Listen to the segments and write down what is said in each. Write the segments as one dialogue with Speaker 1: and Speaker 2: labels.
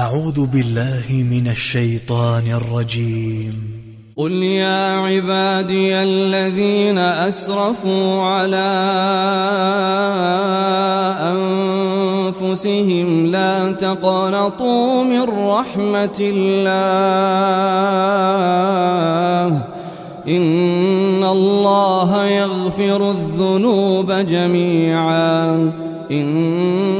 Speaker 1: أعوذ بالله من الشيطان الرجيم.
Speaker 2: قل يا عبادي الذين أسرفوا على أنفسهم لا تقنطوا من رحمة الله. إن الله يغفر الذنوب جميعا. إنه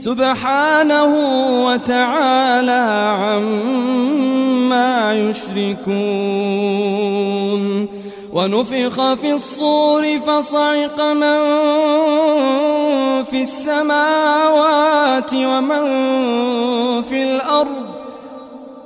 Speaker 2: سبحانه وتعالى عما يشركون. ونفخ في الصور فصعق من في السماوات ومن في الأرض.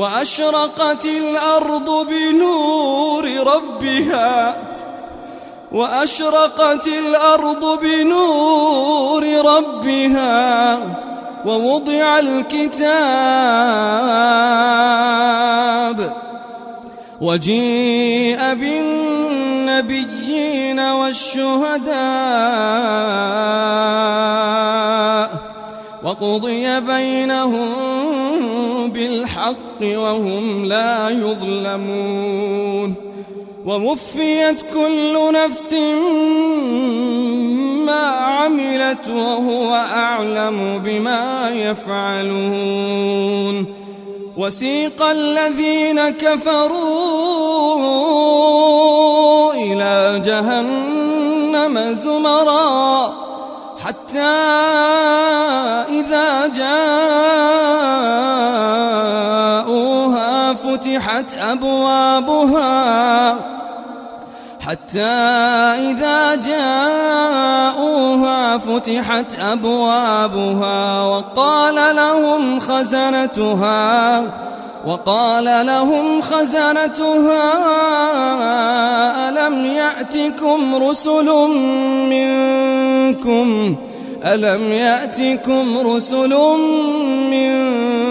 Speaker 2: وأشرقت الأرض بنور ربها وأشرقت الأرض بنور ربها ووضع الكتاب وجيء بالنبيين والشهداء وقضي بينهم بالحق. وهم لا يظلمون ووفيت كل نفس ما عملت وهو أعلم بما يفعلون وسيق الذين كفروا إلى جهنم زمرا حتى إذا جاءوها فتحت أبوابها حتى إذا جاءوها فتحت أبوابها وقال لهم خزنتها وقال لهم خزنتها ألم يأتكم رسل منكم؟ ألم يأتكم رسل منكم؟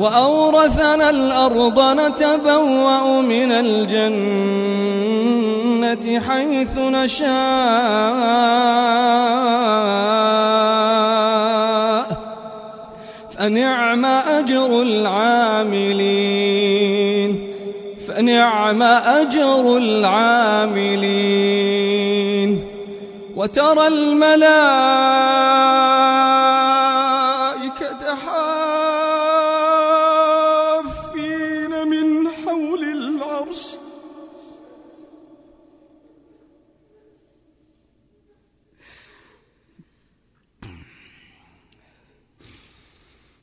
Speaker 2: وأورثنا الأرض نتبوأ من الجنة حيث نشاء. فنعم أجر العاملين. فنعم أجر العاملين. وترى الملائكة